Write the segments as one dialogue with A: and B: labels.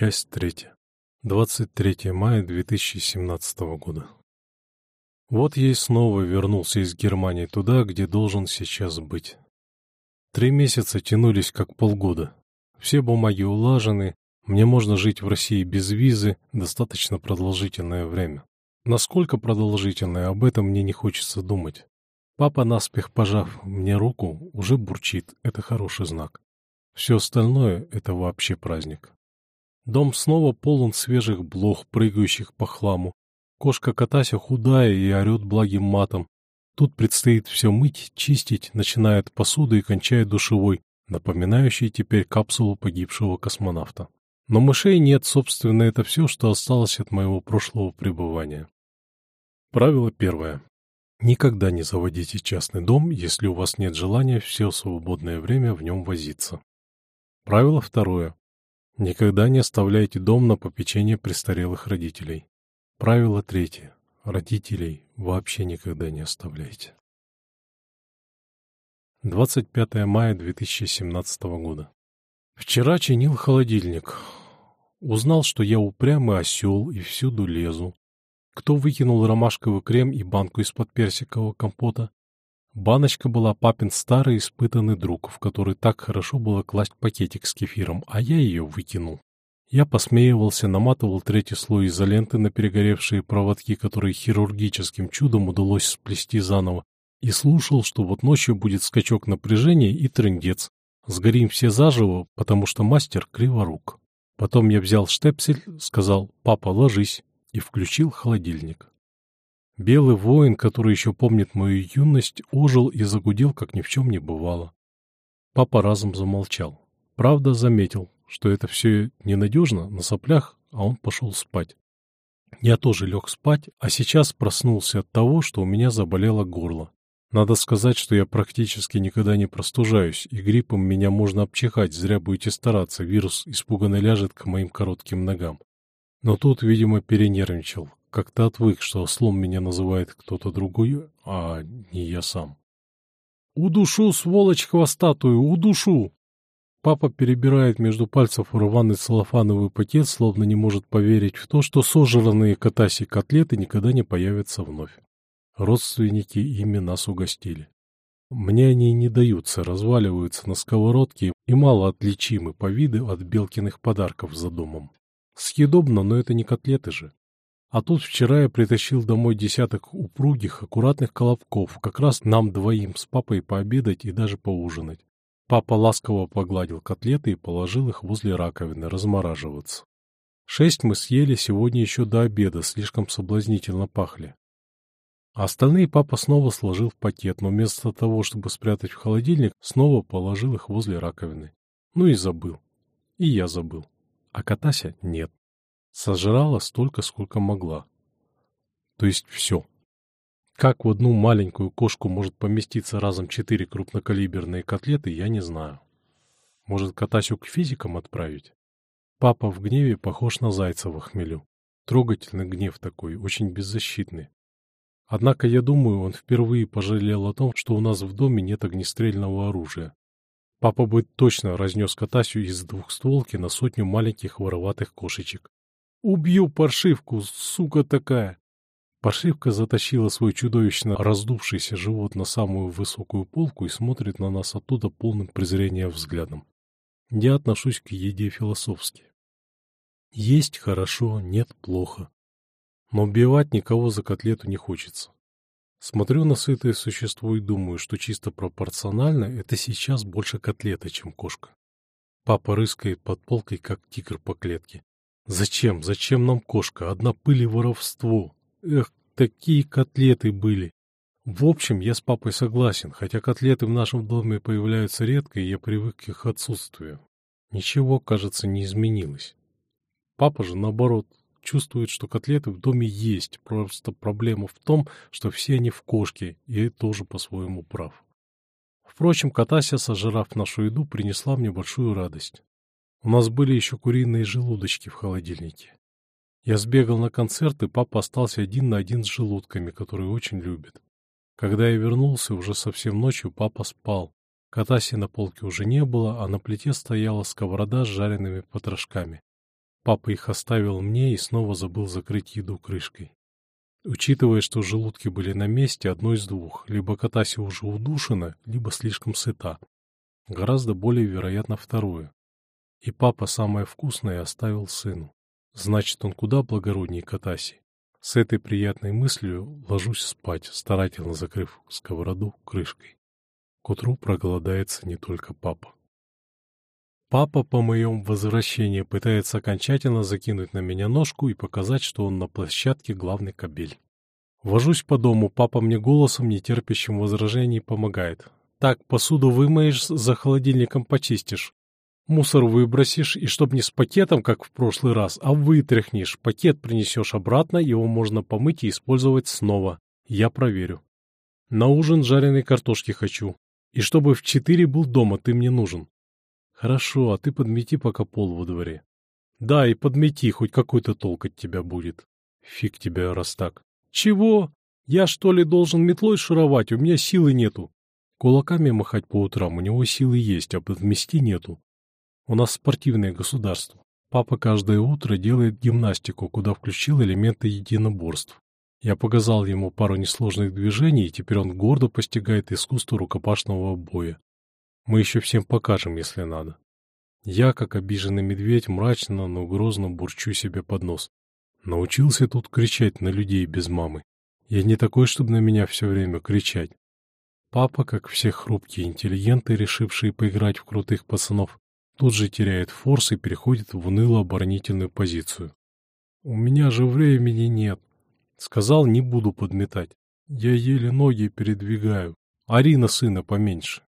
A: Часть третья. 23 мая 2017 года. Вот я и снова вернулся из Германии туда, где должен сейчас быть. Три месяца тянулись как полгода. Все бумаги улажены, мне можно жить в России без визы достаточно продолжительное время. Насколько продолжительное, об этом мне не хочется думать. Папа, наспех пожав мне руку, уже бурчит, это хороший знак. Все остальное — это вообще праздник. Дом снова полон свежих блох, прыгающих по хламу. Кошка Катася худая и орет благим матом. Тут предстоит все мыть, чистить, начиная от посуды и кончая душевой, напоминающей теперь капсулу погибшего космонавта. Но мышей нет, собственно, это все, что осталось от моего прошлого пребывания. Правило первое. Никогда не заводите частный дом, если у вас нет желания все свободное время в нем возиться. Правило второе. Никогда не оставляйте дом на попечение престарелых родителей. Правило третье. Родителей вообще никогда не оставляйте. 25 мая 2017 года. Вчера чинил холодильник. Узнал, что я упрямый осел и всюду лезу. Кто выкинул ромашковый крем и банку из-под персикового компота? Баночка была папин старый испытанный друг, в который так хорошо было класть пакетик с кефиром, а я ее выкинул. Я посмеивался, наматывал третий слой изоленты на перегоревшие проводки, которые хирургическим чудом удалось сплести заново, и слушал, что вот ночью будет скачок напряжения и трындец. Сгорим все заживо, потому что мастер криворук. Потом я взял штепсель, сказал «папа, ложись» и включил холодильник. Белый воин, который еще помнит мою юность, ожил и загудел, как ни в чем не бывало. Папа разом замолчал. Правда, заметил, что это все ненадежно, на соплях, а он пошел спать. Я тоже лег спать, а сейчас проснулся от того, что у меня заболело горло. Надо сказать, что я практически никогда не простужаюсь, и гриппом меня можно обчихать, зря будете стараться, вирус испуганно ляжет к моим коротким ногам. Но тут, видимо, перенервничал, как-то отвык, что ослом меня называет кто-то другой, а не я сам. «Удушу, сволочь хвостатую, удушу!» Папа перебирает между пальцев рваный целлофановый пакет, словно не может поверить в то, что сожранные катаси котлеты никогда не появятся вновь. Родственники ими нас угостили. Мне они не даются, разваливаются на сковородке и мало отличимы по виду от белкиных подарков за домом. Съедобно, но это не котлеты же. А тут вчера я притащил домой десяток упругих, аккуратных колобков, как раз нам двоим с папой пообедать и даже поужинать. Папа ласково погладил котлеты и положил их возле раковины размораживаться. Шесть мы съели сегодня еще до обеда, слишком соблазнительно пахли. А остальные папа снова сложил в пакет, но вместо того, чтобы спрятать в холодильник, снова положил их возле раковины. Ну и забыл. И я забыл. А Катася нет. Сожрала столько, сколько могла. То есть все. Как в одну маленькую кошку может поместиться разом четыре крупнокалиберные котлеты, я не знаю. Может, Катасю к физикам отправить? Папа в гневе похож на зайца в хмелю. Трогательный гнев такой, очень беззащитный. Однако, я думаю, он впервые пожалел о том, что у нас в доме нет огнестрельного оружия. Папа бы точно разнес Катасю из двухстволки на сотню маленьких вороватых кошечек. Убью паршивку, сука такая!» Паршивка затащила свой чудовищно раздувшийся живот на самую высокую полку и смотрит на нас оттуда полным презрения взглядом. Я отношусь к еде философски. Есть хорошо, нет плохо. Но убивать никого за котлету не хочется. Смотрю на сытое существо и думаю, что чисто пропорционально это сейчас больше котлета, чем кошка. Папа рыскает под полкой, как тигр по клетке. Зачем? Зачем нам кошка? Одна пыль и воровство. Эх, такие котлеты были. В общем, я с папой согласен, хотя котлеты в нашем доме появляются редко, и я привык к их отсутствию. Ничего, кажется, не изменилось. Папа же, наоборот, чувствует, что котлеты в доме есть, просто проблема в том, что все они в кошке, и тоже по-своему прав. Впрочем, Катася, сожрав нашу еду, принесла мне большую радость. У нас были еще куриные желудочки в холодильнике. Я сбегал на концерт, и папа остался один на один с желудками, которые очень любит. Когда я вернулся, уже совсем ночью папа спал. Катаси на полке уже не было, а на плите стояла сковорода с жареными потрошками. папа их оставил мне и снова забыл закрыть еду крышкой. Учитывая, что желудки были на месте, одно из двух. Либо Катася уже удушена, либо слишком сыта. Гораздо более вероятно второе. И папа самое вкусное оставил сыну. Значит, он куда благороднее Катаси. С этой приятной мыслью ложусь спать, старательно закрыв сковороду крышкой. К утру проголодается не только папа. Папа по моем возвращении пытается окончательно закинуть на меня ножку и показать, что он на площадке главный кобель. Вожусь по дому, папа мне голосом, не терпящим возражений, помогает. Так, посуду вымоешь, за холодильником почистишь. Мусор выбросишь, и чтоб не с пакетом, как в прошлый раз, а вытряхнешь. Пакет принесешь обратно, его можно помыть и использовать снова. Я проверю. На ужин жареной картошки хочу. И чтобы в четыре был дома, ты мне нужен. Хорошо, а ты подмети пока пол во дворе. Да, и подмети, хоть какой-то толк от тебя будет. Фиг тебя, раз так. Чего? Я что ли должен метлой шуровать? У меня силы нету. Кулаками махать по утрам у него силы есть, а подмести нету. У нас спортивное государство. Папа каждое утро делает гимнастику, куда включил элементы единоборств. Я показал ему пару несложных движений, и теперь он гордо постигает искусство рукопашного боя. Мы еще всем покажем, если надо. Я, как обиженный медведь, мрачно, но грозно бурчу себе под нос. Научился тут кричать на людей без мамы. Я не такой, чтобы на меня все время кричать. Папа, как все хрупкие интеллигенты, решившие поиграть в крутых пацанов, тут же теряет форс и переходит в уныло-оборонительную позицию. «У меня же времени нет», — сказал, не буду подметать. «Я еле ноги передвигаю. Арина сына поменьше».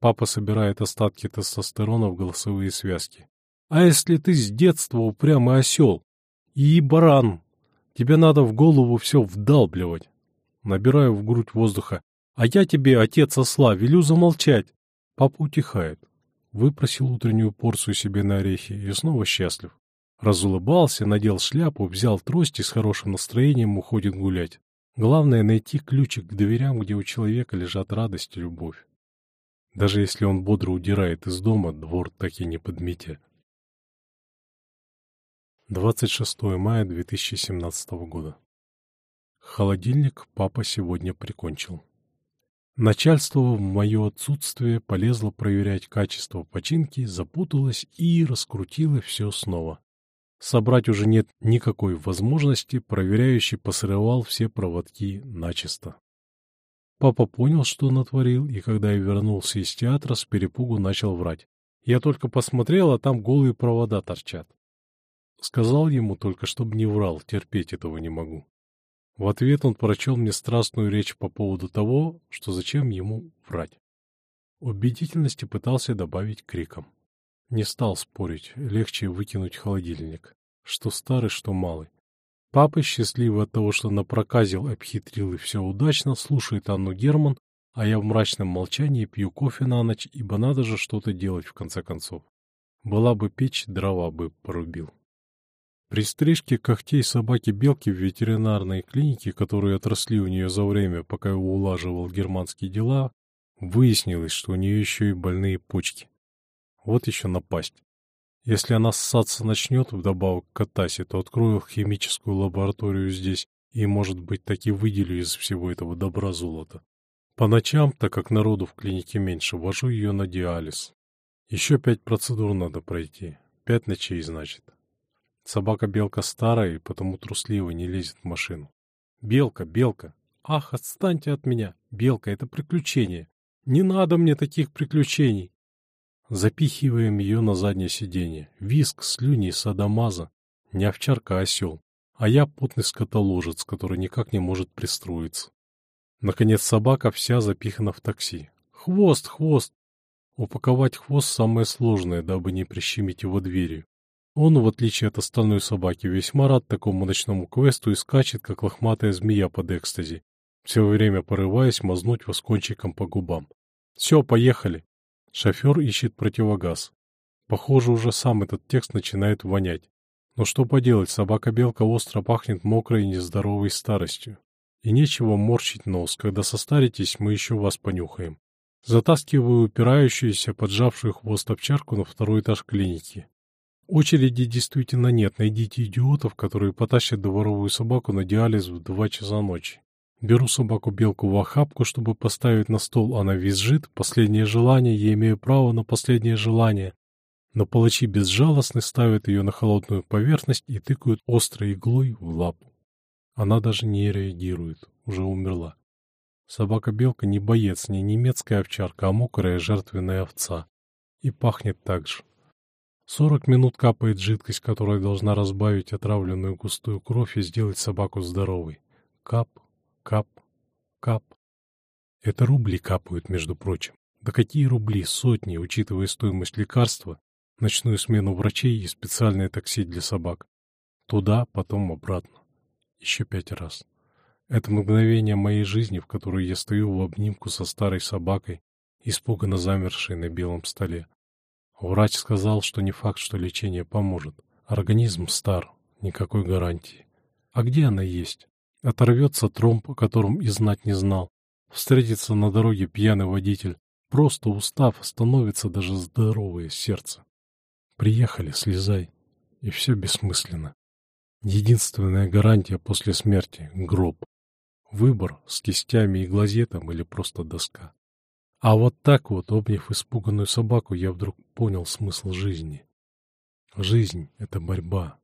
A: Папа собирает остатки тестостерона в голосовые связки. А если ты с детства упрямый осел? И баран. Тебе надо в голову все вдалбливать. Набираю в грудь воздуха. А я тебе, отец осла, велю замолчать. Папа утихает. Выпросил утреннюю порцию себе на орехи и снова счастлив. Разулыбался, надел шляпу, взял трость и с хорошим настроением уходит гулять. Главное — найти ключик к дверям, где у человека лежат радость и любовь. Даже если он бодро удирает из дома, двор так и не подметя. 26 мая 2017 года. Холодильник папа сегодня прикончил. Начальство в мое отсутствие полезло проверять качество починки, запуталось и раскрутило все снова. Собрать уже нет никакой возможности, проверяющий посрывал все проводки начисто. Папа понял, что натворил, и когда я вернулся из театра, с перепугу начал врать. Я только посмотрел, а там голые провода торчат. Сказал ему только, чтобы не врал, терпеть этого не могу. В ответ он прочел мне страстную речь по поводу того, что зачем ему врать. Убедительности пытался добавить криком. Не стал спорить, легче выкинуть холодильник. Что старый, что малый. Папа, счастливый от того, что напроказил, обхитрил и все удачно, слушает Анну Герман, а я в мрачном молчании пью кофе на ночь, ибо надо же что-то делать в конце концов. Была бы печь, дрова бы порубил. При стрижке когтей собаки-белки в ветеринарной клинике, которые отросли у нее за время, пока я улаживал германские дела, выяснилось, что у нее еще и больные почки. Вот еще напасть. Если она ссаться начнет вдобавок к Катасе, то открою химическую лабораторию здесь и, может быть, таки выделю из всего этого добра золото. По ночам, так как народу в клинике меньше, вожу ее на диализ. Еще пять процедур надо пройти. Пять ночей, значит. Собака-белка старая и потому трусливо не лезет в машину. Белка, белка. Ах, отстаньте от меня. Белка, это приключение. Не надо мне таких приключений. Запихиваем ее на заднее сиденье. Виск, слюни, садомаза. Не овчарка, а осел. А я потный скотоложец, который никак не может пристроиться. Наконец собака вся запихана в такси. Хвост, хвост! Упаковать хвост самое сложное, дабы не прищемить его дверью. Он, в отличие от остальной собаки, весьма рад такому ночному квесту и скачет, как лохматая змея под экстази, все время порываясь мазнуть вас кончиком по губам. «Все, поехали!» Шофер ищет противогаз. Похоже, уже сам этот текст начинает вонять. Но что поделать, собака-белка остро пахнет мокрой и нездоровой старостью. И нечего морщить нос, когда состаритесь, мы еще вас понюхаем. Затаскиваю упирающуюся, поджавшую хвост овчарку на второй этаж клиники. Очереди действительно нет. Найдите идиотов, которые потащат дворовую собаку на диализ в два часа ночи. Беру собаку-белку в охапку, чтобы поставить на стол. Она визжит. Последнее желание. Я имею право на последнее желание. Но палачи безжалостны ставят ее на холодную поверхность и тыкают острой иглой в лапу. Она даже не реагирует. Уже умерла. Собака-белка не боец, не немецкая овчарка, а мокрая жертвенная овца. И пахнет так же. Сорок минут капает жидкость, которая должна разбавить отравленную густую кровь и сделать собаку здоровой. Кап, кап, кап. Это рубли капают, между прочим. Да какие рубли? Сотни, учитывая стоимость лекарства, ночную смену врачей и специальное такси для собак. Туда, потом обратно. Еще пять раз. Это мгновение моей жизни, в которой я стою в обнимку со старой собакой, испуганно замершей на белом столе. Врач сказал, что не факт, что лечение поможет. Организм стар, никакой гарантии. А где она есть? Оторвется тромб, о котором и знать не знал. Встретится на дороге пьяный водитель. Просто устав, становится даже здоровое сердце. Приехали, слезай. И все бессмысленно. Единственная гарантия после смерти — гроб. Выбор с кистями и глазетом или просто доска. А вот так вот, обняв испуганную собаку, я вдруг понял смысл жизни. Жизнь — это борьба.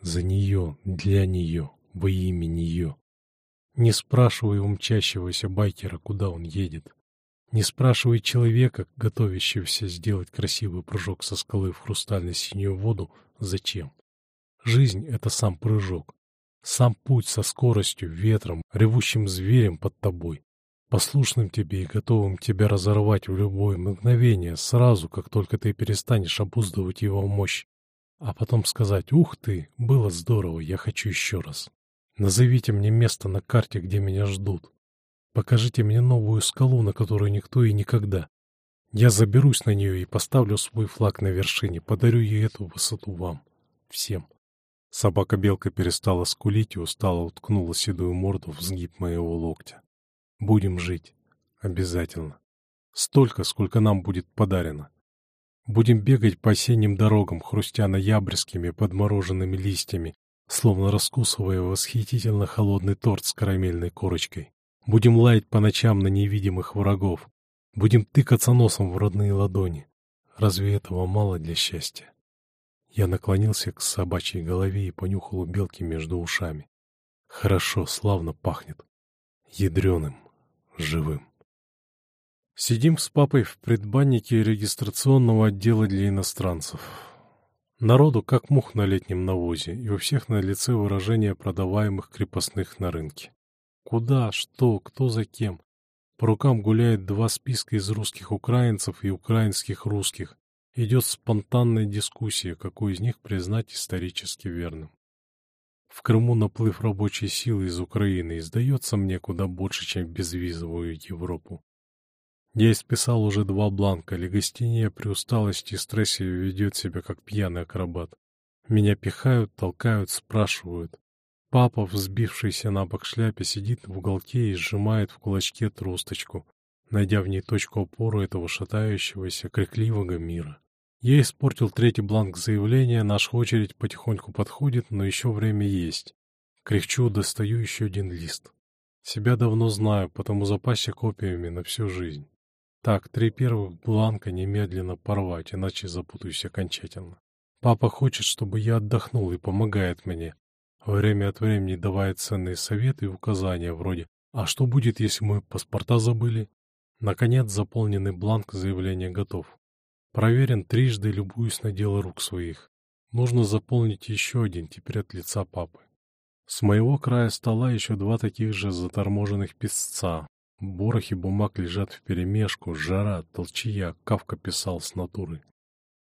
A: За нее, для нее, во имя нее. Не спрашивай у мчащегося байкера, куда он едет. Не спрашивай человека, готовящегося сделать красивый прыжок со скалы в хрустально-синюю воду, зачем. Жизнь — это сам прыжок. Сам путь со скоростью, ветром, ревущим зверем под тобой, послушным тебе и готовым тебя разорвать в любое мгновение, сразу, как только ты перестанешь обуздывать его мощь. А потом сказать «Ух ты, было здорово, я хочу еще раз». Назовите мне место на карте, где меня ждут. Покажите мне новую скалу, на которую никто и никогда. Я заберусь на нее и поставлю свой флаг на вершине, подарю ей эту высоту вам. Всем. Собака-белка перестала скулить и устало уткнула седую морду в сгиб моего локтя. Будем жить. Обязательно. Столько, сколько нам будет подарено. Будем бегать по осенним дорогам, хрустя ноябрьскими подмороженными листьями, словно раскусывая восхитительно холодный торт с карамельной корочкой. Будем лаять по ночам на невидимых врагов. Будем тыкаться носом в родные ладони. Разве этого мало для счастья? Я наклонился к собачьей голове и понюхал у белки между ушами. Хорошо, славно пахнет. Ядреным, живым. Сидим с папой в предбаннике регистрационного отдела для иностранцев. Народу как мух на летнем навозе, и у всех на лице выражение продаваемых крепостных на рынке. Куда, что, кто за кем. По рукам гуляет два списка из русских украинцев и украинских русских, Идет спонтанная дискуссия, какой из них признать исторически верным. В Крыму наплыв рабочей силы из Украины издается мне куда больше, чем в безвизовую Европу. Я исписал уже два бланка, легостиния при усталости и стрессе ведет себя как пьяный акробат. Меня пихают, толкают, спрашивают. Папа, взбившийся на бок шляпе, сидит в уголке и сжимает в кулачке тросточку, найдя в ней точку опоры этого шатающегося, крикливого мира. Я испортил третий бланк заявления, наша очередь потихоньку подходит, но еще время есть. Кряхчу, достаю еще один лист. Себя давно знаю, потому запасся копиями на всю жизнь. Так, три первых бланка немедленно порвать, иначе запутаюсь окончательно. Папа хочет, чтобы я отдохнул и помогает мне. Время от времени давая ценные советы и указания вроде «А что будет, если мы паспорта забыли?» Наконец, заполненный бланк заявления готов. Проверен трижды, любуюсь на дело рук своих. Нужно заполнить еще один, теперь от лица папы. С моего края стола еще два таких же заторможенных писца. Борохи бумаг лежат вперемешку, жара, толчья, Кавка писал с натуры.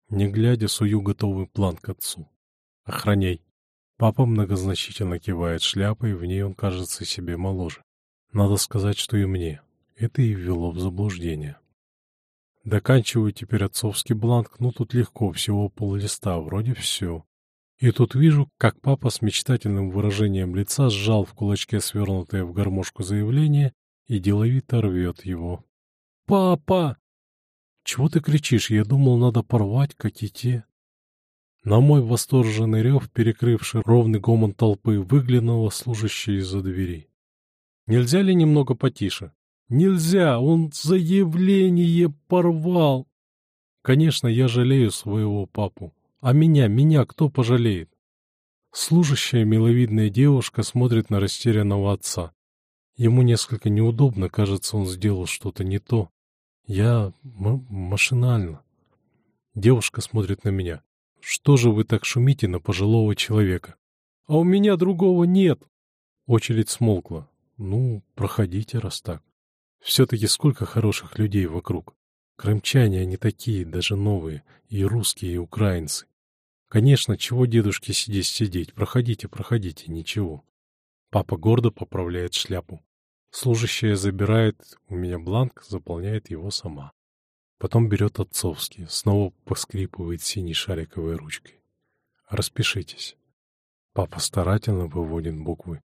A: Не глядя, сую готовый план к отцу. «Охраняй!» Папа многозначительно кивает шляпой, в ней он кажется себе моложе. Надо сказать, что и мне. Это и ввело в заблуждение. Доканчиваю теперь отцовский бланк, ну тут легко, всего поллиста, вроде все. И тут вижу, как папа с мечтательным выражением лица сжал в кулачке свернутое в гармошку заявление и деловито рвет его. «Папа!» «Чего ты кричишь? Я думал, надо порвать, как и те». На мой восторженный рев, перекрывший ровный гомон толпы, выглянула служащая из-за двери. «Нельзя ли немного потише?» «Нельзя! Он заявление порвал!» «Конечно, я жалею своего папу. А меня, меня кто пожалеет?» Служащая миловидная девушка смотрит на растерянного отца. Ему несколько неудобно, кажется, он сделал что-то не то. Я машинально. Девушка смотрит на меня. Что же вы так шумите на пожилого человека? А у меня другого нет. Очередь смолкла. Ну, проходите, раз так. Все-таки сколько хороших людей вокруг. Крымчане они такие, даже новые, и русские, и украинцы. Конечно, чего дедушке сидеть сидеть, проходите, проходите, ничего. Папа гордо поправляет шляпу. Служащая забирает у меня бланк, заполняет его сама. Потом берет отцовский, снова поскрипывает синей шариковой ручкой. Распишитесь. Папа старательно выводит буквы.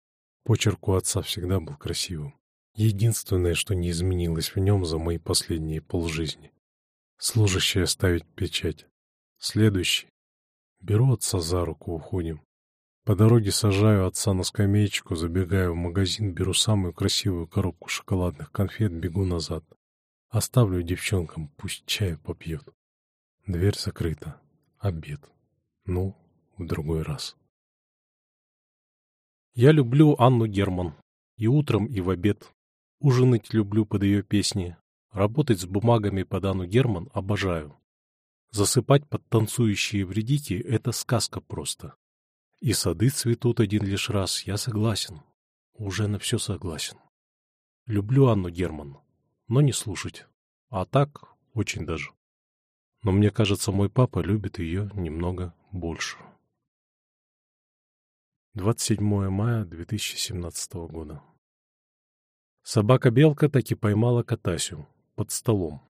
A: Почерк у отца всегда был красивым. Единственное, что не изменилось в нем за мои последние полжизни. Служащая ставит печать. Следующий. Беру отца за руку, уходим. По дороге сажаю отца на скамеечку, забегаю в магазин, беру самую красивую коробку шоколадных конфет, бегу назад. Оставлю девчонкам, пусть чаю попьет. Дверь закрыта. Обед. Ну, в другой раз. Я люблю Анну Герман. И утром, и в обед. Ужинать люблю под ее песни. Работать с бумагами под Анну Герман обожаю. Засыпать под танцующие вредики — это сказка просто. И сады цветут один лишь раз, я согласен. Уже на все согласен. Люблю Анну Герман, но не слушать. А так, очень даже. Но мне кажется, мой папа любит ее немного больше. 27 мая 2017 года. Собака-белка таки поймала Катасю под столом.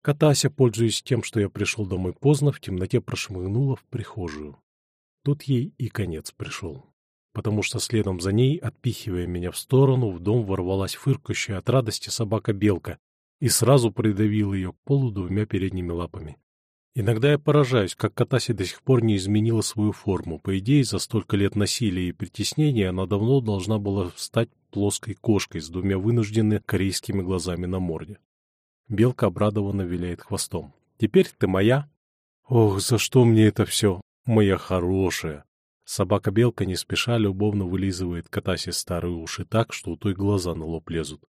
A: Катася, пользуясь тем, что я пришел домой поздно, в темноте прошмыгнула в прихожую. Тут ей и конец пришел. Потому что следом за ней, отпихивая меня в сторону, в дом ворвалась фыркающая от радости собака-белка и сразу придавила ее к полу двумя передними лапами. Иногда я поражаюсь, как Катаси до сих пор не изменила свою форму. По идее, за столько лет насилия и притеснения она давно должна была стать плоской кошкой с двумя вынужденными корейскими глазами на морде. Белка обрадованно виляет хвостом. «Теперь ты моя!» «Ох, за что мне это все? Моя хорошая. Собака-белка не спеша любовно вылизывает Катасе старые уши так, что у той глаза на лоб лезут.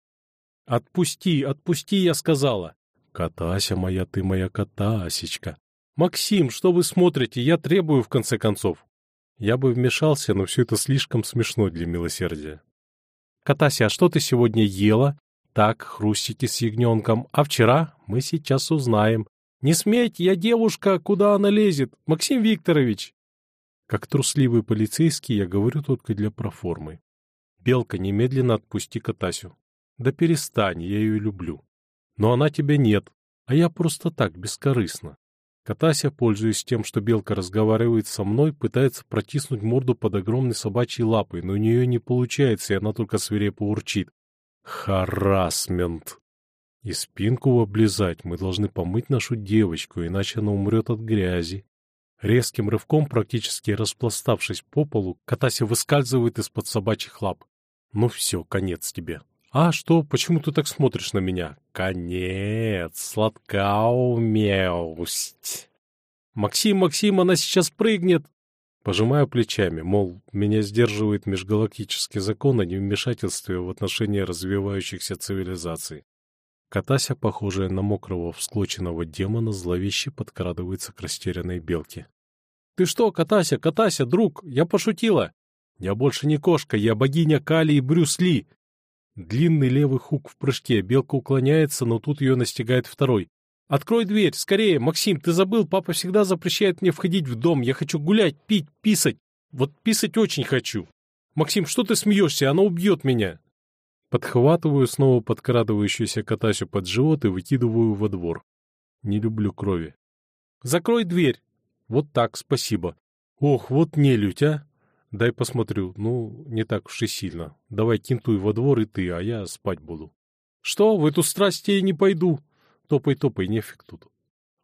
A: «Отпусти, отпусти!» — я сказала. «Катася моя, ты моя Катасечка!» «Максим, что вы смотрите? Я требую, в конце концов!» Я бы вмешался, но все это слишком смешно для милосердия. «Катася, а что ты сегодня ела?» «Так, хрустики с ягненком. А вчера? Мы сейчас узнаем. «Не смейте, я девушка, куда она лезет? Максим Викторович!» Как трусливый полицейский я говорю только для проформы. «Белка, немедленно отпусти Катасю». «Да перестань, я ее люблю». «Но она тебя нет, а я просто так, бескорыстно». Катася, пользуясь тем, что белка разговаривает со мной, пытается протиснуть морду под огромной собачьей лапой, но у нее не получается, и она только свирепо урчит. Харасмент. И спинку облизать мы должны помыть нашу девочку, иначе она умрет от грязи. Резким рывком, практически распластавшись по полу, Катася выскальзывает из-под собачьих лап. Ну все, конец тебе. А что, почему ты так смотришь на меня? Конец, сладкаумеусть. Максим, Максим, она сейчас прыгнет. Пожимаю плечами, мол, меня сдерживает межгалактический закон о невмешательстве в отношении развивающихся цивилизаций. Катася, похожая на мокрого всклоченного демона, зловеще подкрадывается к растерянной белке. — Ты что, Катася, Катася, друг, я пошутила! Я больше не кошка, я богиня Кали и Брюс Ли! Длинный левый хук в прыжке, белка уклоняется, но тут ее настигает второй. «Открой дверь, скорее! Максим, ты забыл, папа всегда запрещает мне входить в дом. Я хочу гулять, пить, писать. Вот писать очень хочу. Максим, что ты смеешься? Она убьет меня!» Подхватываю снова подкрадывающуюся Катасю под живот и выкидываю во двор. Не люблю крови. «Закрой дверь!» «Вот так, спасибо!» «Ох, вот нелюдь, а!» «Дай посмотрю. Ну, не так уж и сильно. Давай кинтуй во двор и ты, а я спать буду». «Что? В эту страсть я не пойду!» «Топай-топай, нефиг тут».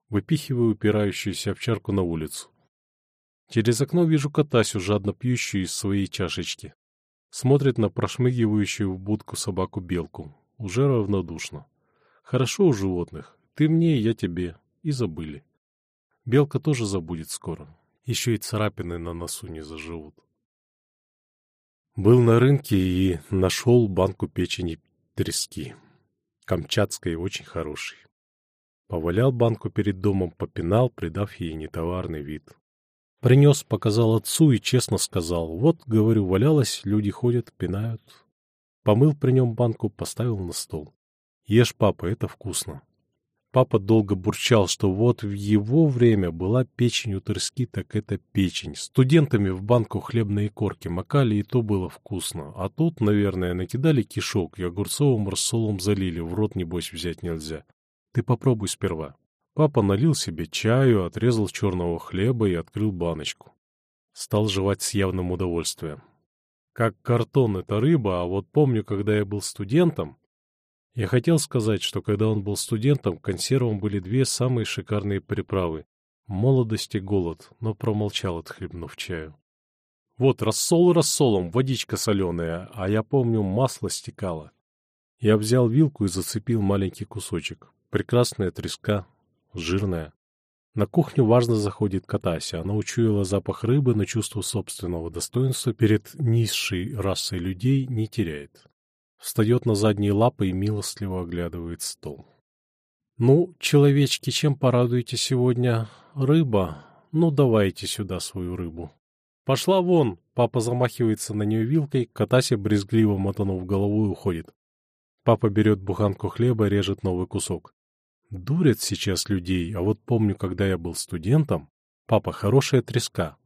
A: Выпихиваю упирающуюся овчарку на улицу. Через окно вижу Катасю, жадно пьющую из своей чашечки. Смотрит на прошмыгивающую в будку собаку-белку. Уже равнодушно. Хорошо у животных. Ты мне, я тебе. И забыли. Белка тоже забудет скоро. Еще и царапины на носу не заживут. Был на рынке и нашел банку печени трески. Камчатской очень хорошей. Повалял банку перед домом, попинал, придав ей нетоварный вид. Принес, показал отцу и честно сказал. Вот, говорю, валялась, люди ходят, пинают. Помыл при нем банку, поставил на стол. Ешь, папа, это вкусно. Папа долго бурчал, что вот в его время была печень у Тырски, так это печень. Студентами в банку хлебные корки макали, и то было вкусно. А тут, наверное, накидали кишок и огурцовым рассолом залили, в рот, небось, взять нельзя. Ты попробуй сперва. Папа налил себе чаю, отрезал черного хлеба и открыл баночку. Стал жевать с явным удовольствием. Как картон — это рыба, а вот помню, когда я был студентом... Я хотел сказать, что когда он был студентом, к консервам были две самые шикарные приправы — молодость и голод, но промолчал, отхлебнув чаю. Вот рассол рассолом, водичка соленая, а я помню, масло стекало. Я взял вилку и зацепил маленький кусочек. Прекрасная треска, жирная. На кухню важно заходит Катася. Она учуяла запах рыбы, но чувство собственного достоинства перед низшей расой людей не теряет. Встает на задние лапы и милостливо оглядывает стол. «Ну, человечки, чем порадуете сегодня? Рыба? Ну, давайте сюда свою рыбу». «Пошла вон!» — папа замахивается на нее вилкой, Катася, брезгливо мотанув головой, уходит. Папа берет буханку хлеба, режет новый кусок. Дурят сейчас людей, а вот помню, когда я был студентом, папа, хорошая треска.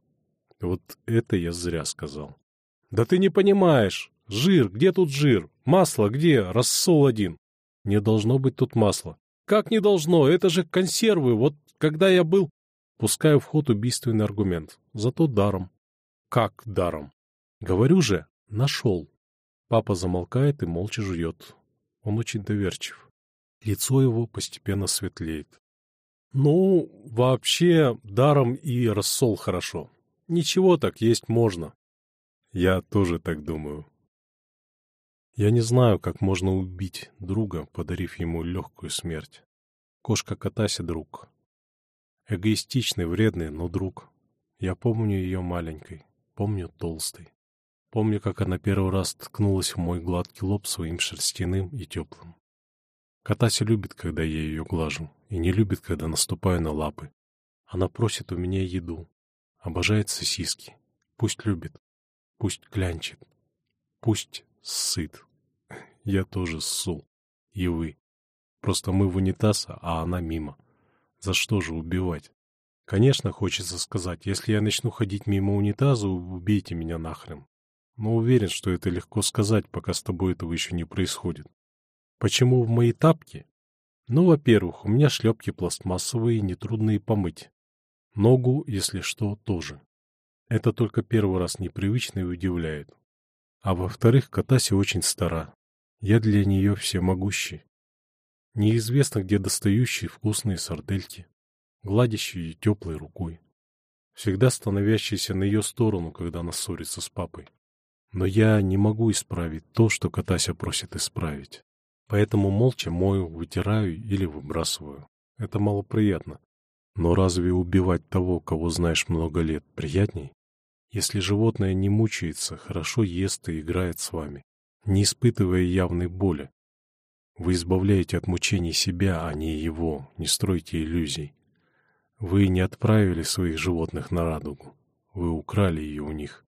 A: Вот это я зря сказал. Да ты не понимаешь. Жир, где тут жир? Масло где? Рассол один. Не должно быть тут масла. Как не должно? Это же консервы. Вот когда я был... Пускаю в ход убийственный аргумент. Зато даром. Как даром? Говорю же, нашел. Папа замолкает и молча жует. Он очень доверчив. Лицо его постепенно светлеет. Ну, вообще, даром и рассол хорошо. Ничего так есть можно. Я тоже так думаю. Я не знаю, как можно убить друга, подарив ему легкую смерть. Кошка Катася — друг. Эгоистичный, вредный, но друг. Я помню ее маленькой, помню толстой. Помню, как она первый раз ткнулась в мой гладкий лоб своим шерстяным и теплым. Катася любит, когда я ее глажу, и не любит, когда наступаю на лапы. Она просит у меня еду, обожает сосиски. Пусть любит, пусть клянчит, пусть сыт. Я тоже ссу. И вы. Просто мы в унитаз, а она мимо. За что же убивать? Конечно, хочется сказать, если я начну ходить мимо унитаза, убейте меня нахрен. Но уверен, что это легко сказать, пока с тобой этого еще не происходит. Почему в мои тапки? Ну, во-первых, у меня шлепки пластмассовые, нетрудные помыть. Ногу, если что, тоже. Это только первый раз непривычно и удивляет. А во-вторых, Катася очень стара. Я для нее всемогущий. Неизвестно, где достающие вкусные сардельки, гладящие теплой рукой, всегда становящиеся на ее сторону, когда она ссорится с папой. Но я не могу исправить то, что Катася просит исправить. Поэтому молча мою, вытираю или выбрасываю. Это малоприятно. Но разве убивать того, кого знаешь много лет, приятней? Если животное не мучается, хорошо ест и играет с вами, не испытывая явной боли. Вы избавляете от мучений себя, а не его, не стройте иллюзий. Вы не отправили своих животных на радугу, вы украли ее у них.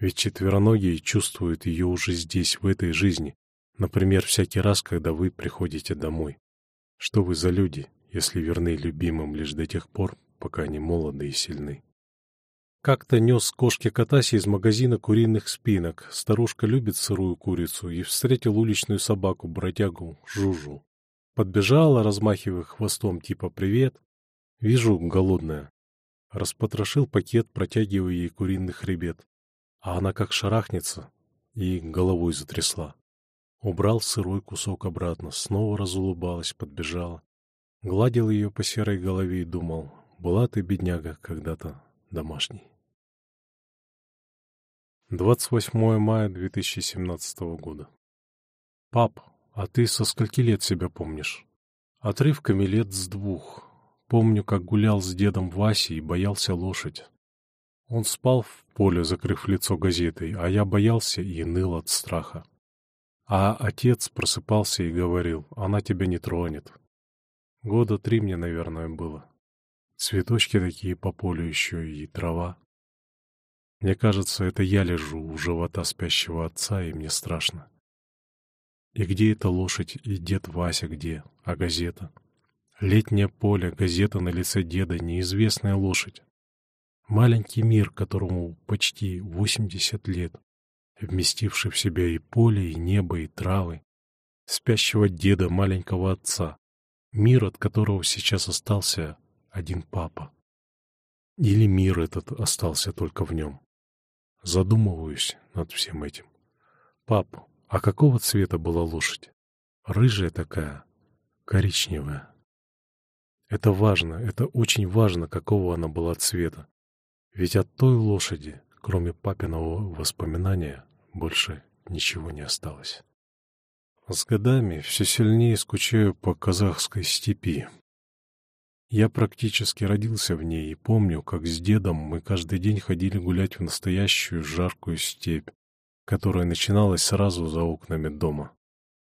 A: Ведь четвероногие чувствуют ее уже здесь, в этой жизни, Например, всякий раз, когда вы приходите домой. Что вы за люди, если верны любимым лишь до тех пор, пока они молоды и сильны? Как-то нес кошке Катаси из магазина куриных спинок. Старушка любит сырую курицу и встретил уличную собаку-бродягу Жужу. Подбежала, размахивая хвостом типа «Привет». Вижу, голодная. Распотрошил пакет, протягивая ей куриный хребет. А она как шарахнется и головой затрясла. Убрал сырой кусок обратно, снова разулыбалась, подбежала. Гладил ее по серой голове и думал, была ты, бедняга, когда-то домашний. 28 мая 2017 года. Пап, а ты со скольки лет себя помнишь? Отрывками лет с двух. Помню, как гулял с дедом Васей и боялся лошадь. Он спал в поле, закрыв лицо газетой, а я боялся и ныл от страха. А отец просыпался и говорил, она тебя не тронет. Года три мне, наверное, было. Цветочки такие по полю еще и трава. Мне кажется, это я лежу у живота спящего отца, и мне страшно. И где эта лошадь, и дед Вася где, а газета? Летнее поле, газета на лице деда, неизвестная лошадь. Маленький мир, которому почти 80 лет, вместивший в себя и поле, и небо, и травы, спящего деда, маленького отца, мир, от которого сейчас остался один папа. Или мир этот остался только в нем. Задумываюсь над всем этим. Пап, а какого цвета была лошадь? Рыжая такая, коричневая. Это важно, это очень важно, какого она была цвета. Ведь от той лошади, кроме папиного воспоминания, больше ничего не осталось. С годами все сильнее скучаю по казахской степи. Я практически родился в ней и помню, как с дедом мы каждый день ходили гулять в настоящую жаркую степь, которая начиналась сразу за окнами дома.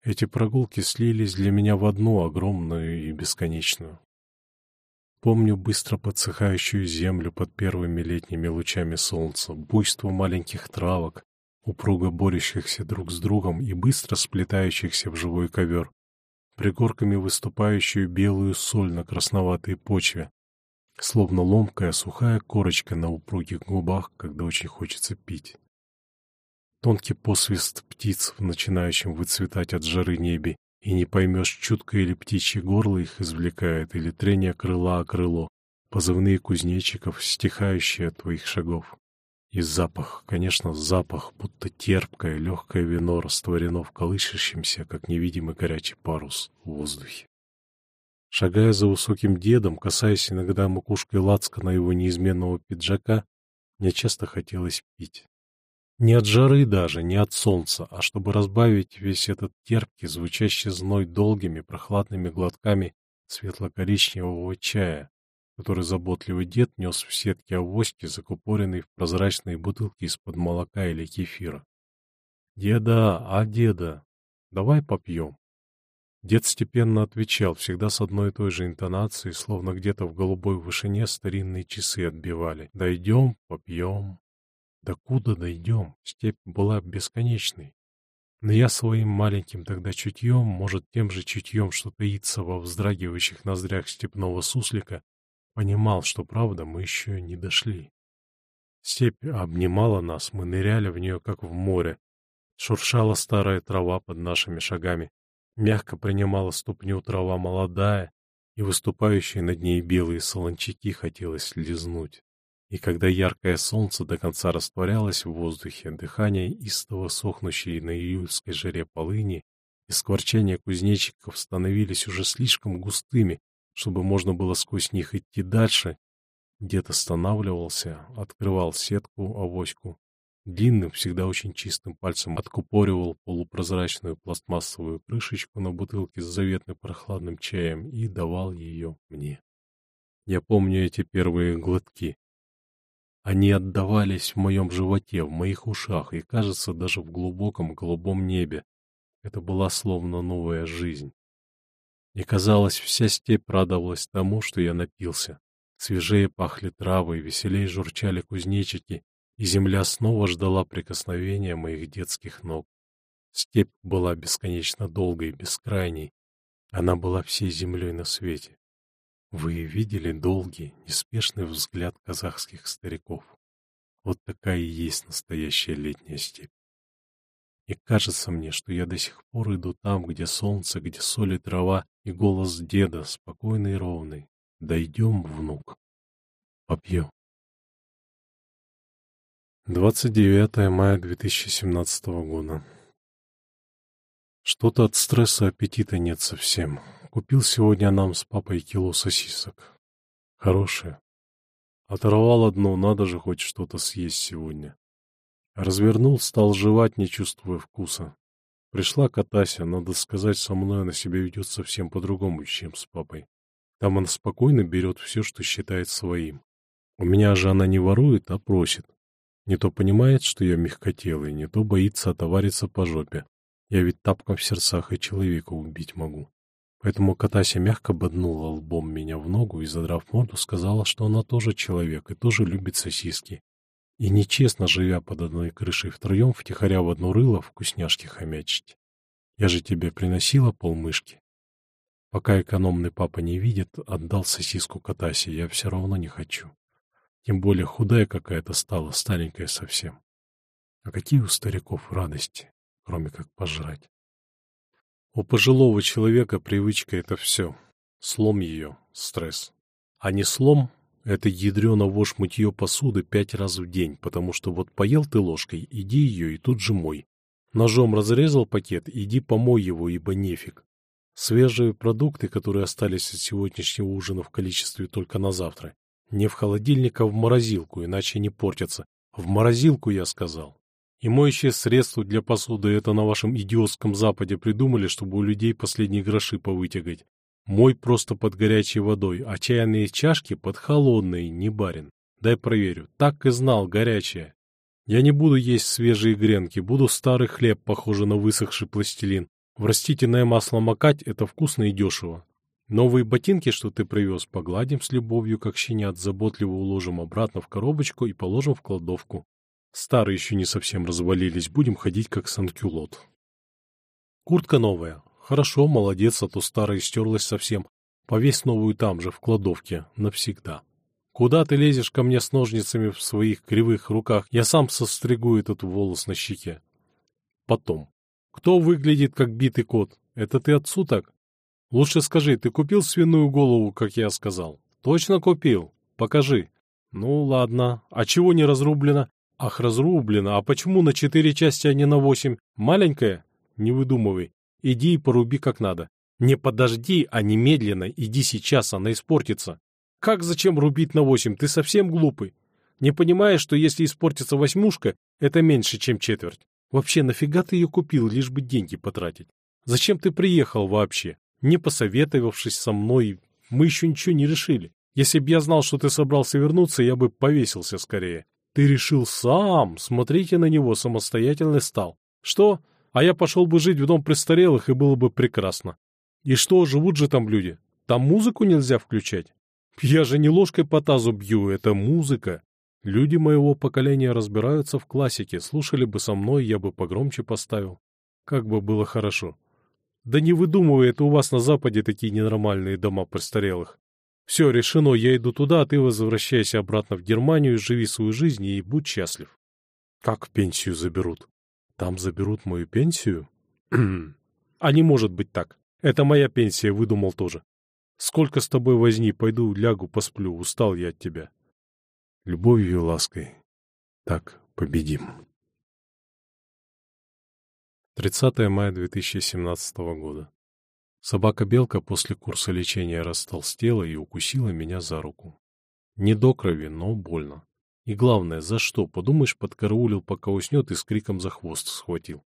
A: Эти прогулки слились для меня в одну огромную и бесконечную. Помню быстро подсыхающую землю под первыми летними лучами солнца, буйство маленьких травок, упруго борющихся друг с другом и быстро сплетающихся в живой ковер, пригорками выступающую белую соль на красноватой почве, словно ломкая сухая корочка на упругих губах, когда очень хочется пить. Тонкий посвист птиц в начинающем выцветать от жары небе и не поймешь, чутко или птичье горло их извлекает, или трение крыла о крыло, позывные кузнечиков, стихающие от твоих шагов. И запах, конечно, запах, будто терпкое, легкое вино растворено в колышащемся, как невидимый горячий парус в воздухе. Шагая за высоким дедом, касаясь иногда макушкой лацка на его неизменного пиджака, мне часто хотелось пить. Не от жары даже, не от солнца, а чтобы разбавить весь этот терпкий, звучащий зной долгими прохладными глотками светло-коричневого чая, который заботливый дед нес в сетке авоськи, закупоренной в прозрачные бутылки из-под молока или кефира. «Деда, а деда, давай попьем». Дед степенно отвечал, всегда с одной и той же интонацией, словно где-то в голубой вышине старинные часы отбивали. «Дойдем, попьем». Да куда дойдем? Степь была бесконечной. Но я своим маленьким тогда чутьем, может, тем же чутьем, что таится во вздрагивающих ноздрях степного суслика, понимал, что, правда, мы еще не дошли. Степь обнимала нас, мы ныряли в нее, как в море. Шуршала старая трава под нашими шагами. Мягко принимала ступню трава молодая, и выступающие над ней белые солончаки хотелось лизнуть. И когда яркое солнце до конца растворялось в воздухе, дыхание истово сохнущей на июльской жаре полыни и скворчание кузнечиков становились уже слишком густыми, чтобы можно было сквозь них идти дальше, дед останавливался, открывал сетку, авоську, длинным, всегда очень чистым пальцем откупоривал полупрозрачную пластмассовую крышечку на бутылке с заветным прохладным чаем и давал ее мне. Я помню эти первые глотки. Они отдавались в моем животе, в моих ушах и, кажется, даже в глубоком голубом небе. Это была словно новая жизнь. И, казалось, вся степь радовалась тому, что я напился. Свежее пахли травы, веселее журчали кузнечики, и земля снова ждала прикосновения моих детских ног. Степь была бесконечно долгой и бескрайней. Она была всей землей на свете. Вы видели долгий, неспешный взгляд казахских стариков. Вот такая и есть настоящая летняя степь. И кажется мне, что я до сих пор иду там, где солнце, где соль и трава, и голос деда, спокойный и ровный. Дойдем, внук. Попьем. 29 мая 2017 года. Что-то от стресса аппетита нет совсем. Купил сегодня нам с папой кило сосисок. Хорошие. Оторвал одно, надо же хоть что-то съесть сегодня. Развернул, стал жевать, не чувствуя вкуса. Пришла Катася, надо сказать, со мной она себя ведет совсем по-другому, чем с папой. Там она спокойно берет все, что считает своим. У меня же она не ворует, а просит. Не то понимает, что я мягкотелый, не то боится отовариться по жопе. Я ведь тапком в сердцах и человека убить могу. Поэтому Катася мягко боднула лбом меня в ногу и, задрав морду, сказала, что она тоже человек и тоже любит сосиски. И нечестно, живя под одной крышей втроем, втихаря в одно рыло вкусняшки хомячить. Я же тебе приносила полмышки. Пока экономный папа не видит, отдал сосиску Катасе, я все равно не хочу. Тем более худая какая-то стала, старенькая совсем. А какие у стариков радости, кроме как пожрать? У пожилого человека привычка — это все. Слом ее — стресс. А не слом — это ядрено вошь мытье посуды пять раз в день, потому что вот поел ты ложкой, иди ее и тут же мой. Ножом разрезал пакет, иди помой его, ибо нефиг. Свежие продукты, которые остались от сегодняшнего ужина в количестве только на завтра, не в холодильник, а в морозилку, иначе не портятся. В морозилку, я сказал. И моющее средство для посуды это на вашем идиотском Западе придумали, чтобы у людей последние гроши повытягать. Мой просто под горячей водой, а чайные чашки под холодной, не барин. Дай проверю. Так и знал, горячая. Я не буду есть свежие гренки, буду старый хлеб, похожий на высохший пластилин. В растительное масло макать — это вкусно и дешево. Новые ботинки, что ты привез, погладим с любовью, как щенят, заботливо уложим обратно в коробочку и положим в кладовку. Старые еще не совсем развалились, будем ходить как санкюлот. Куртка новая. Хорошо, молодец, а то старая стерлась совсем. Повесь новую там же, в кладовке, навсегда. Куда ты лезешь ко мне с ножницами в своих кривых руках? Я сам состригу этот волос на щеке. Потом. Кто выглядит как битый кот? Это ты отцу так? Лучше скажи, ты купил свиную голову, как я сказал? Точно купил? Покажи. Ну, ладно. А чего не разрублено? Ах, разрублено, а почему на четыре части, а не на восемь? Маленькая? Не выдумывай. Иди и поруби как надо. Не подожди, а немедленно, иди сейчас, она испортится. Как зачем рубить на восемь? Ты совсем глупый. Не понимаешь, что если испортится восьмушка, это меньше, чем четверть? Вообще, нафига ты ее купил, лишь бы деньги потратить? Зачем ты приехал вообще? Не посоветовавшись со мной, мы еще ничего не решили. Если б я знал, что ты собрался вернуться, я бы повесился скорее. Ты решил сам, смотрите на него, самостоятельный стал. Что? А я пошел бы жить в дом престарелых, и было бы прекрасно. И что, живут же там люди? Там музыку нельзя включать? Я же не ложкой по тазу бью, это музыка. Люди моего поколения разбираются в классике, слушали бы со мной, я бы погромче поставил. Как бы было хорошо. Да не выдумывай, это у вас на Западе такие ненормальные дома престарелых. Все, решено, я иду туда, а ты возвращайся обратно в Германию, живи свою жизнь и будь счастлив. Как пенсию заберут? Там заберут мою пенсию? а не может быть так. Это моя пенсия, выдумал тоже. Сколько с тобой возни, пойду лягу, посплю, устал я от тебя. Любовью и лаской. Так победим. 30 мая 2017 года. Собака-белка после курса лечения растолстела и укусила меня за руку. Не до крови, но больно. И главное, за что, подумаешь, подкараулил, пока уснет и с криком за хвост схватил.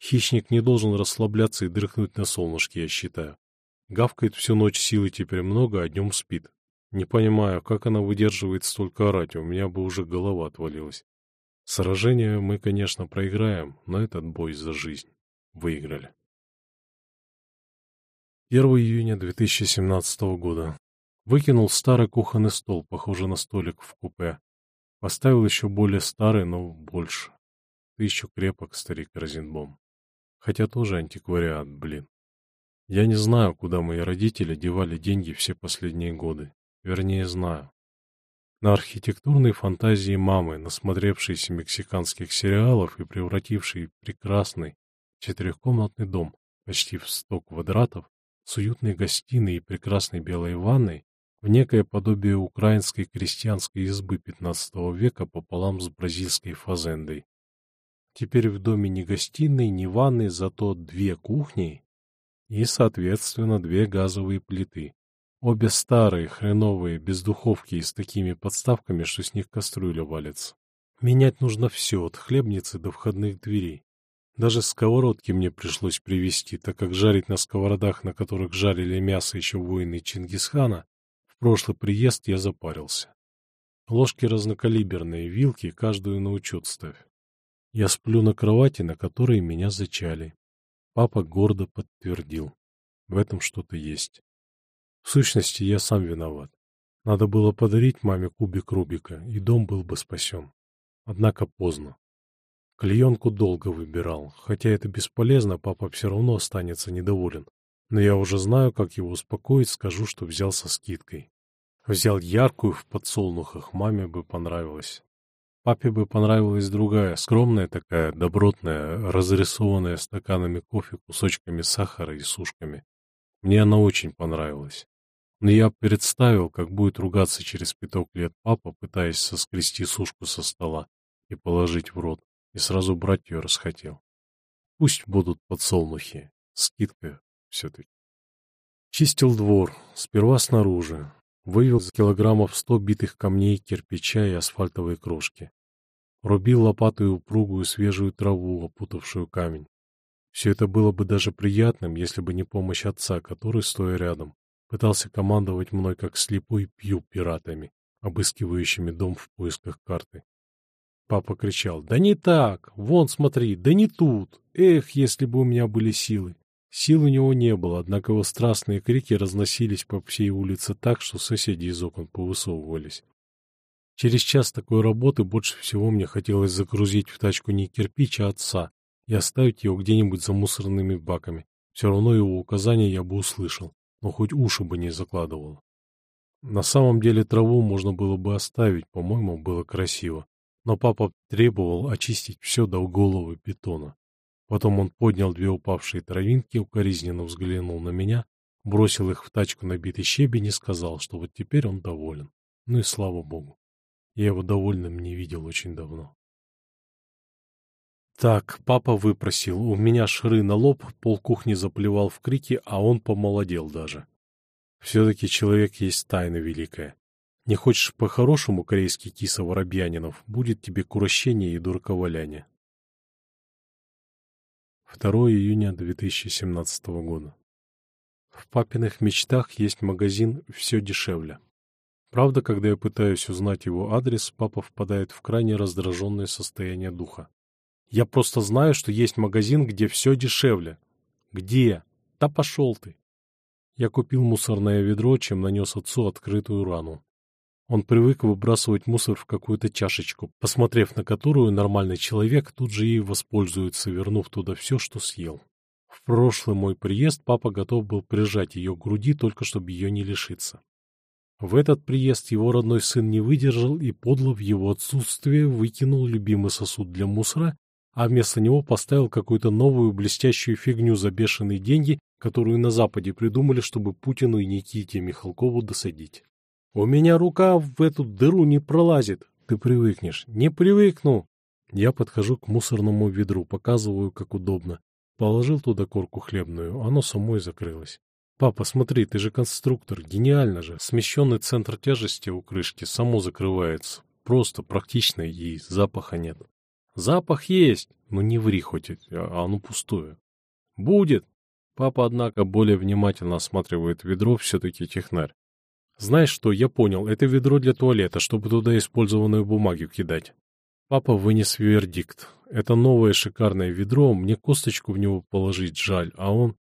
A: Хищник не должен расслабляться и дрыхнуть на солнышке, я считаю. Гавкает всю ночь, силы теперь много, а днем спит. Не понимаю, как она выдерживает столько орать, у меня бы уже голова отвалилась. Сражение мы, конечно, проиграем, но этот бой за жизнь выиграли. 1 июня 2017 года. Выкинул старый кухонный стол, похожий на столик в купе. Поставил еще более старый, но больше. Ты еще крепок, старик Розенбом. Хотя тоже антиквариат, блин. Я не знаю, куда мои родители девали деньги все последние годы. Вернее, знаю. На архитектурной фантазии мамы, насмотревшейся мексиканских сериалов и превратившей прекрасный четырехкомнатный дом почти в сто квадратов с уютной гостиной и прекрасной белой ванной в некое подобие украинской крестьянской избы XV века пополам с бразильской фазендой. Теперь в доме ни гостиной, ни ванной, зато две кухни и, соответственно, две газовые плиты. Обе старые, хреновые, без духовки и с такими подставками, что с них кастрюля валится. Менять нужно все, от хлебницы до входных дверей. Даже сковородки мне пришлось привезти, так как жарить на сковородах, на которых жарили мясо еще воины Чингисхана, прошлый приезд я запарился. Ложки разнокалиберные, вилки каждую на учет ставь. Я сплю на кровати, на которой меня зачали. Папа гордо подтвердил. В этом что-то есть. В сущности, я сам виноват. Надо было подарить маме кубик Рубика, и дом был бы спасен. Однако поздно. Клеенку долго выбирал, хотя это бесполезно, папа все равно останется недоволен. Но я уже знаю, как его успокоить, скажу, что взял со скидкой. Взял яркую в подсолнухах, маме бы понравилось. Папе бы понравилась другая, скромная такая, добротная, разрисованная стаканами кофе, кусочками сахара и сушками. Мне она очень понравилась. Но я представил, как будет ругаться через пяток лет папа, пытаясь соскрести сушку со стола и положить в рот и сразу брать ее расхотел. Пусть будут подсолнухи, скидка все-таки. Чистил двор, сперва снаружи, вывел за килограммов сто битых камней, кирпича и асфальтовой крошки. Рубил лопатой упругую свежую траву, опутавшую камень. Все это было бы даже приятным, если бы не помощь отца, который, стоя рядом, пытался командовать мной как слепой пью пиратами, обыскивающими дом в поисках карты. Папа кричал, да не так, вон смотри, да не тут. Эх, если бы у меня были силы. Сил у него не было, однако его страстные крики разносились по всей улице так, что соседи из окон повысовывались. Через час такой работы больше всего мне хотелось загрузить в тачку не кирпич, а отца и оставить его где-нибудь за мусорными баками. Все равно его указания я бы услышал, но хоть уши бы не закладывал. На самом деле траву можно было бы оставить, по-моему, было красиво но папа требовал очистить все до головы бетона. Потом он поднял две упавшие травинки, укоризненно взглянул на меня, бросил их в тачку набитый щебень и сказал, что вот теперь он доволен. Ну и слава богу. Я его довольным не видел очень давно. Так, папа выпросил. У меня шры на лоб, пол кухни заплевал в крики, а он помолодел даже. Все-таки человек есть тайна великая. Не хочешь по-хорошему, корейский киса Воробьянинов, будет тебе курощение и дураковаляние. 2 июня 2017 года. В папиных мечтах есть магазин «Все дешевле». Правда, когда я пытаюсь узнать его адрес, папа впадает в крайне раздраженное состояние духа. Я просто знаю, что есть магазин, где все дешевле. Где? Да пошел ты. Я купил мусорное ведро, чем нанес отцу открытую рану. Он привык выбрасывать мусор в какую-то чашечку, посмотрев на которую нормальный человек тут же и воспользуется, вернув туда все, что съел. В прошлый мой приезд папа готов был прижать ее к груди, только чтобы ее не лишиться. В этот приезд его родной сын не выдержал и подло в его отсутствие выкинул любимый сосуд для мусора, а вместо него поставил какую-то новую блестящую фигню за бешеные деньги, которую на Западе придумали, чтобы Путину и Никите Михалкову досадить. У меня рука в эту дыру не пролазит. Ты привыкнешь. Не привыкну. Я подхожу к мусорному ведру, показываю, как удобно. Положил туда корку хлебную, оно самой закрылось. Папа, смотри, ты же конструктор, гениально же. Смещенный центр тяжести у крышки само закрывается. Просто, практично и запаха нет. Запах есть, но не ври хоть, а оно пустое. Будет. Папа, однако, более внимательно осматривает ведро, все-таки технарь. Знаешь что, я понял, это ведро для туалета, чтобы туда использованную бумагу кидать. Папа вынес вердикт. Это новое шикарное ведро, мне косточку в него положить жаль, а он...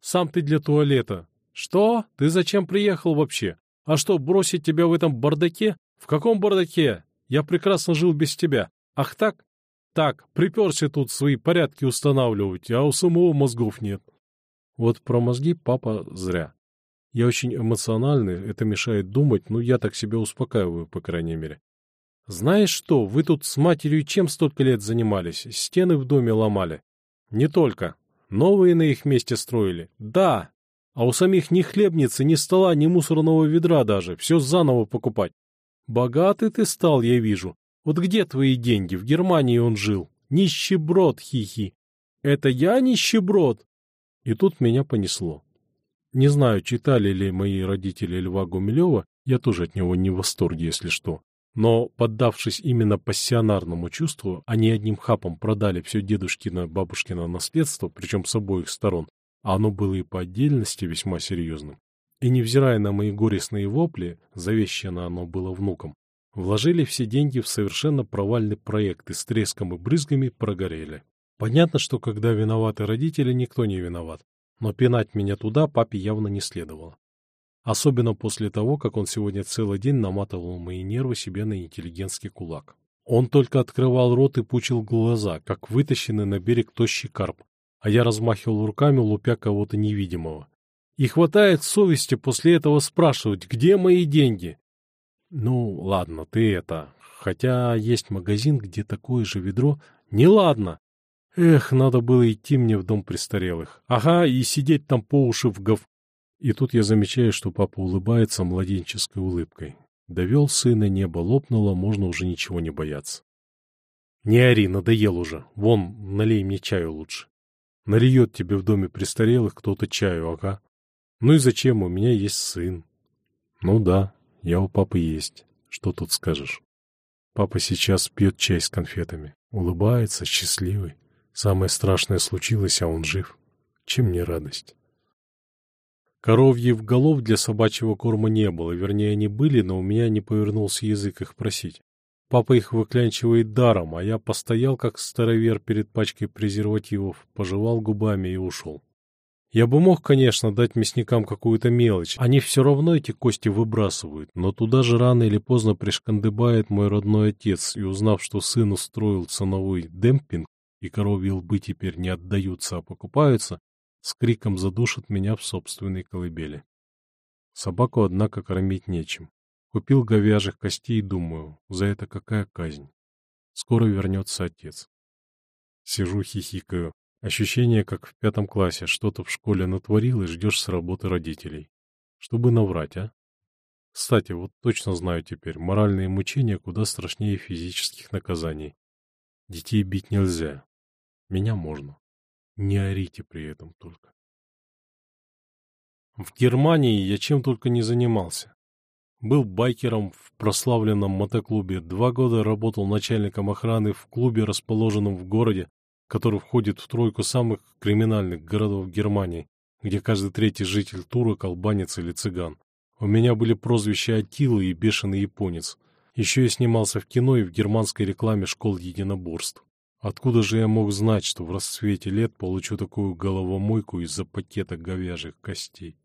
A: Сам ты для туалета. Что? Ты зачем приехал вообще? А что, бросить тебя в этом бардаке? В каком бардаке? Я прекрасно жил без тебя. Ах так? Так, приперся тут свои порядки устанавливать, а у самого мозгов нет. Вот про мозги папа зря. Я очень эмоциональный, это мешает думать, но я так себя успокаиваю, по крайней мере. Знаешь что, вы тут с матерью чем столько лет занимались? Стены в доме ломали? Не только. Новые на их месте строили? Да. А у самих ни хлебницы, ни стола, ни мусорного ведра даже. Все заново покупать. Богатый ты стал, я вижу. Вот где твои деньги? В Германии он жил. Нищеброд, хихи. Это я нищеброд? И тут меня понесло. Не знаю, читали ли мои родители Льва Гумилева, я тоже от него не в восторге, если что. Но, поддавшись именно пассионарному чувству, они одним хапом продали все дедушкино бабушкино наследство, причем с обоих сторон, а оно было и по отдельности весьма серьезным. И невзирая на мои горестные вопли, завещано оно было внукам, вложили все деньги в совершенно провальный проект и с треском и брызгами прогорели. Понятно, что когда виноваты родители, никто не виноват, но пинать меня туда папе явно не следовало. Особенно после того, как он сегодня целый день наматывал мои нервы себе на интеллигентский кулак. Он только открывал рот и пучил глаза, как вытащенный на берег тощий карп, а я размахивал руками, лупя кого-то невидимого. И хватает совести после этого спрашивать, где мои деньги? Ну, ладно, ты это... Хотя есть магазин, где такое же ведро... Не ладно. Эх, надо было идти мне в дом престарелых. Ага, и сидеть там по уши в гов... И тут я замечаю, что папа улыбается младенческой улыбкой. Довел сына, небо лопнуло, можно уже ничего не бояться. Не ори, надоел уже. Вон, налей мне чаю лучше. Нальет тебе в доме престарелых кто-то чаю, ага. Ну и зачем? У меня есть сын. Ну да, я у папы есть. Что тут скажешь? Папа сейчас пьет чай с конфетами. Улыбается, счастливый. Самое страшное случилось, а он жив. Чем не радость? Коровьев голов для собачьего корма не было, вернее, они были, но у меня не повернулся язык их просить. Папа их выклянчивает даром, а я постоял, как старовер перед пачкой презервативов, пожевал губами и ушел. Я бы мог, конечно, дать мясникам какую-то мелочь, они все равно эти кости выбрасывают, но туда же рано или поздно пришкандыбает мой родной отец, и узнав, что сын устроил ценовой демпинг, и коровьи лбы теперь не отдаются, а покупаются, с криком задушит меня в собственной колыбели. Собаку, однако, кормить нечем. Купил говяжьих костей и думаю, за это какая казнь. Скоро вернется отец. Сижу хихикаю. Ощущение, как в пятом классе, что-то в школе натворил и ждешь с работы родителей. Чтобы наврать, а? Кстати, вот точно знаю теперь, моральные мучения куда страшнее физических наказаний. Детей бить нельзя. Меня можно. Не орите при этом только. В Германии я чем только не занимался. Был байкером в прославленном мотоклубе, два года работал начальником охраны в клубе, расположенном в городе, который входит в тройку самых криминальных городов Германии, где каждый третий житель турок, албанец или цыган. У меня были прозвища Атила и Бешеный Японец. Еще я снимался в кино и в германской рекламе школ единоборств. Откуда же я мог знать, что в расцвете лет получу такую головомойку из-за пакета говяжьих костей?